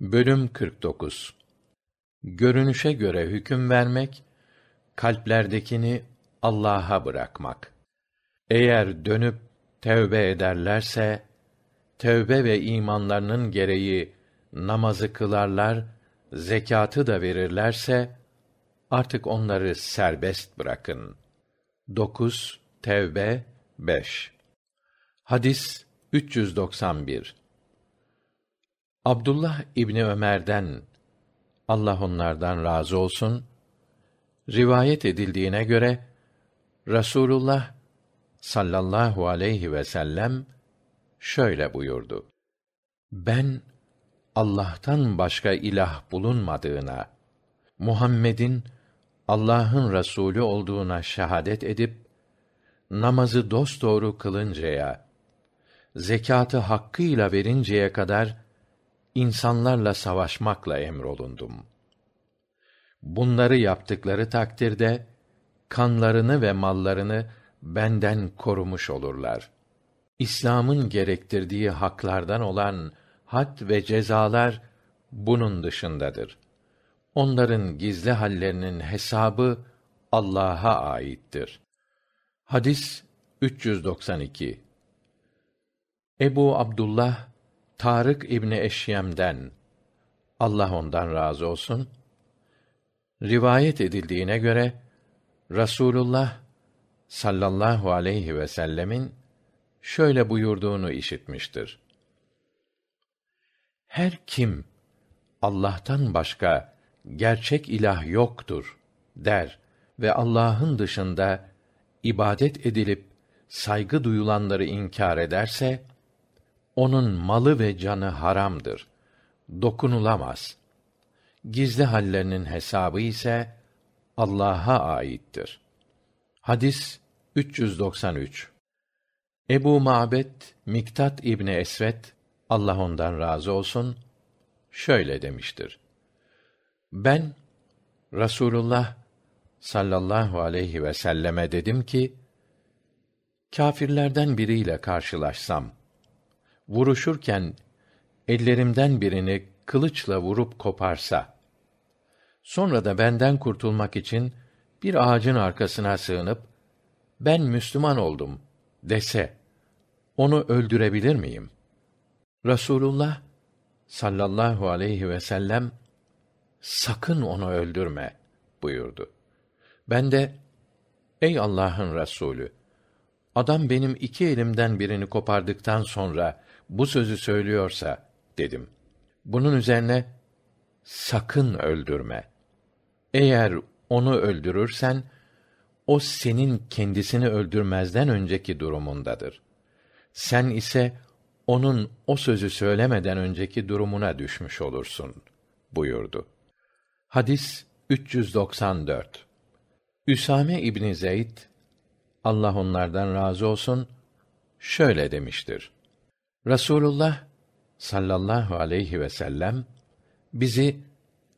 Bölüm 49 Görünüşe göre hüküm vermek, kalplerdekini Allah'a bırakmak. Eğer dönüp tevbe ederlerse, tevbe ve imanlarının gereği namazı kılarlar, zekatı da verirlerse, artık onları serbest bırakın. 9 Tevbe 5 Hadis 391 Abdullah İbni Ömer'den Allah onlardan razı olsun rivayet edildiğine göre Rasulullah sallallahu aleyhi ve sellem şöyle buyurdu. Ben Allah'tan başka ilah bulunmadığına, Muhammed'in Allah'ın Resulü olduğuna şehadet edip namazı dosdoğru kılıncaya, zekatı hakkıyla verinceye kadar insanlarla savaşmakla emrolundum. Bunları yaptıkları takdirde kanlarını ve mallarını benden korumuş olurlar. İslam'ın gerektirdiği haklardan olan had ve cezalar bunun dışındadır. Onların gizli hallerinin hesabı Allah'a aittir. Hadis 392 Ebu Abdullah Tarık İbni Eşyem'den Allah ondan razı olsun rivayet edildiğine göre Rasulullah sallallahu aleyhi ve sellemin şöyle buyurduğunu işitmiştir. Her kim Allah'tan başka gerçek ilah yoktur der ve Allah'ın dışında ibadet edilip saygı duyulanları inkar ederse onun malı ve canı haramdır. Dokunulamaz. Gizli hallerinin hesabı ise Allah'a aittir. Hadis 393 Ebu Ma'bet Miktat İbni Esvet Allah ondan razı olsun şöyle demiştir. Ben Rasulullah sallallahu aleyhi ve selleme dedim ki kâfirlerden biriyle karşılaşsam vuruşurken ellerimden birini kılıçla vurup koparsa sonra da benden kurtulmak için bir ağacın arkasına sığınıp ben Müslüman oldum dese onu öldürebilir miyim? Rasulullah sallallahu aleyhi ve sellem sakın onu öldürme buyurdu. Ben de ey Allah'ın Resulü adam benim iki elimden birini kopardıktan sonra bu sözü söylüyorsa dedim. Bunun üzerine sakın öldürme. Eğer onu öldürürsen o senin kendisini öldürmezden önceki durumundadır. Sen ise onun o sözü söylemeden önceki durumuna düşmüş olursun buyurdu. Hadis 394. Üsame İbni Zeyd Allah onlardan razı olsun şöyle demiştir. Rasulullah sallallahu aleyhi ve sellem bizi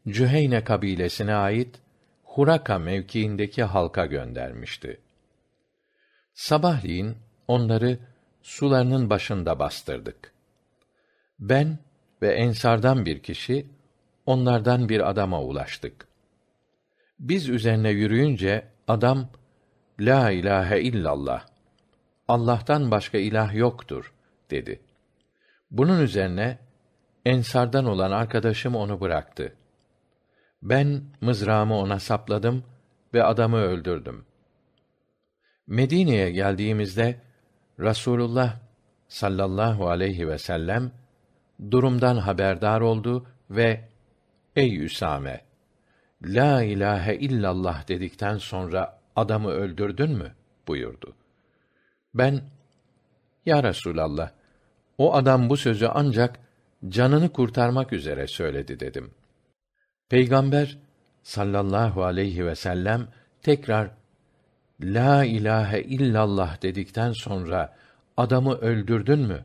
Cüheyne kabilesine ait Huraka mevkiindeki halka göndermişti. Sabahleyin onları sularının başında bastırdık. Ben ve ensardan bir kişi onlardan bir adama ulaştık. Biz üzerine yürüyünce adam la ilahe illallah Allah'tan başka ilah yoktur dedi. Bunun üzerine ensardan olan arkadaşım onu bıraktı. Ben mızrağımı ona sapladım ve adamı öldürdüm. Medine'ye geldiğimizde Rasulullah sallallahu aleyhi ve sellem durumdan haberdar oldu ve ey Üsame la ilahe illallah dedikten sonra adamı öldürdün mü buyurdu. Ben ya Resulallah o adam bu sözü ancak canını kurtarmak üzere söyledi dedim. Peygamber sallallahu aleyhi ve sellem tekrar la ilahe illallah dedikten sonra adamı öldürdün mü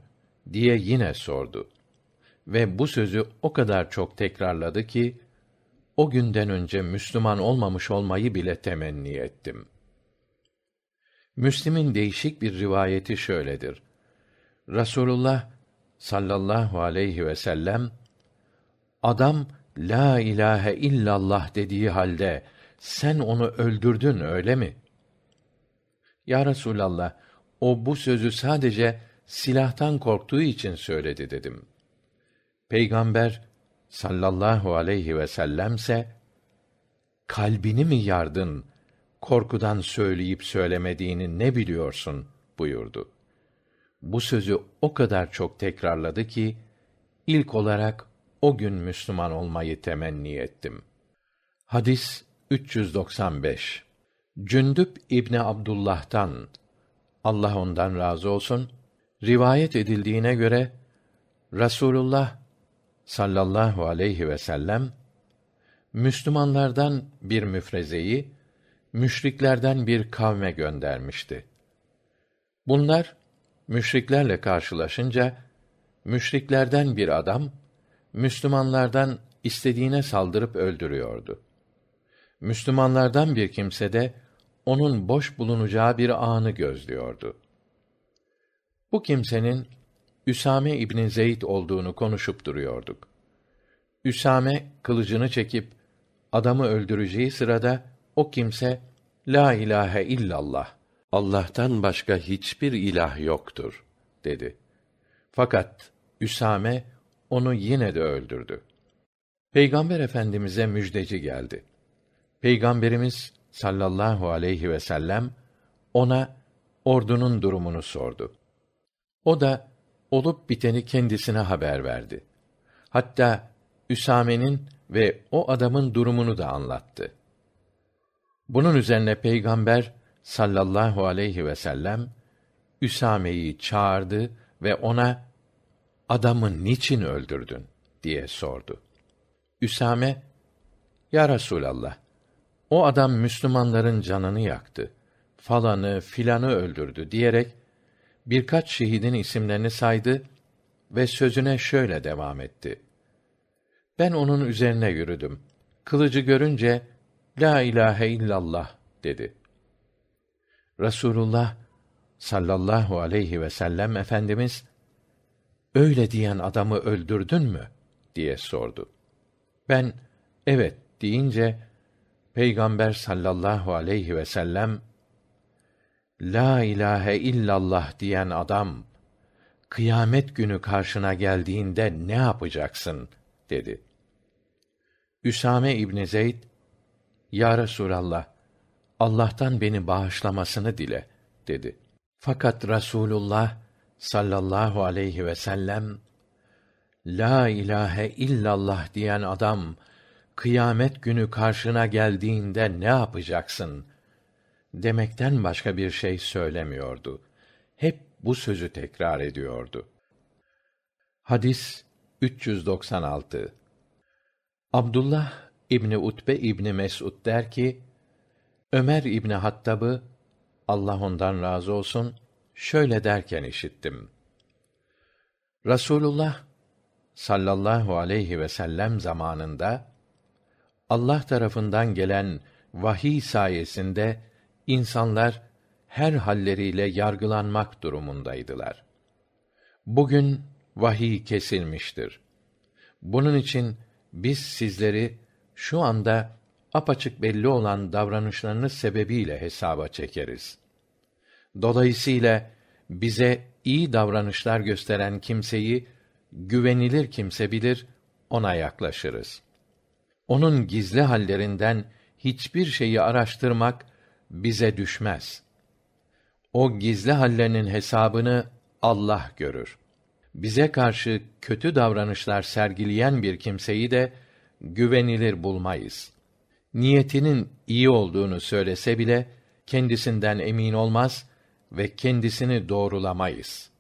diye yine sordu. Ve bu sözü o kadar çok tekrarladı ki o günden önce Müslüman olmamış olmayı bile temenni ettim. Müslim'in değişik bir rivayeti şöyledir. Rasulullah sallallahu aleyhi ve sellem Adam la ilahe illallah dediği halde sen onu öldürdün öyle mi? Ya Resulallah, o bu sözü sadece silahtan korktuğu için söyledi dedim. Peygamber sallallahu aleyhi ve sellemse kalbini mi yardın? Korkudan söyleyip söylemediğini ne biliyorsun buyurdu. Bu sözü o kadar çok tekrarladı ki ilk olarak o gün Müslüman olmayı temenni ettim. Hadis 395. Cündüp İbni Abdullah'tan Allah ondan razı olsun rivayet edildiğine göre Rasulullah sallallahu aleyhi ve sellem Müslümanlardan bir müfrezeyi müşriklerden bir kavme göndermişti. Bunlar müşriklerle karşılaşınca müşriklerden bir adam Müslümanlardan istediğine saldırıp öldürüyordu. Müslümanlardan bir kimse de onun boş bulunacağı bir anı gözlüyordu. Bu kimsenin Üsame İbn Zeyd olduğunu konuşup duruyorduk. Üsame kılıcını çekip adamı öldüreceği sırada o kimse la ilahe illallah Allah'tan başka hiçbir ilah yoktur dedi. Fakat Üsame onu yine de öldürdü. Peygamber Efendimize müjdeci geldi. Peygamberimiz sallallahu aleyhi ve sellem ona ordunun durumunu sordu. O da olup biteni kendisine haber verdi. Hatta Üsame'nin ve o adamın durumunu da anlattı. Bunun üzerine Peygamber sallallahu aleyhi ve sellem Üsame'yi çağırdı ve ona adamı niçin öldürdün diye sordu. Üsame Ya Resulallah o adam Müslümanların canını yaktı. Falanı filanı öldürdü diyerek birkaç şehidin isimlerini saydı ve sözüne şöyle devam etti. Ben onun üzerine yürüdüm. Kılıcı görünce la ilahe illallah dedi. Rasulullah sallallahu aleyhi ve sellem efendimiz öyle diyen adamı öldürdün mü diye sordu. Ben evet deyince Peygamber sallallahu aleyhi ve sellem La ilahe illallah diyen adam kıyamet günü karşına geldiğinde ne yapacaksın dedi. Üsame İbn Zeyd Ya Resulallah Allah'tan beni bağışlamasını dile dedi. Fakat Rasulullah sallallahu aleyhi ve sellem La ilahe illallah diyen adam kıyamet günü karşına geldiğinde ne yapacaksın demekten başka bir şey söylemiyordu. Hep bu sözü tekrar ediyordu. Hadis 396 Abdullah İbni Utbe İbni Mes'ud der ki, Ömer İbni Hattab'ı, Allah ondan razı olsun, şöyle derken işittim. Rasulullah sallallahu aleyhi ve sellem zamanında Allah tarafından gelen vahiy sayesinde insanlar her halleriyle yargılanmak durumundaydılar. Bugün vahiy kesilmiştir. Bunun için biz sizleri şu anda apaçık belli olan davranışlarınız sebebiyle hesaba çekeriz. Dolayısıyla bize iyi davranışlar gösteren kimseyi güvenilir kimse bilir, ona yaklaşırız. Onun gizli hallerinden hiçbir şeyi araştırmak bize düşmez. O gizli hallerinin hesabını Allah görür. Bize karşı kötü davranışlar sergileyen bir kimseyi de güvenilir bulmayız. Niyetinin iyi olduğunu söylese bile kendisinden emin olmaz ve kendisini doğrulamayız.''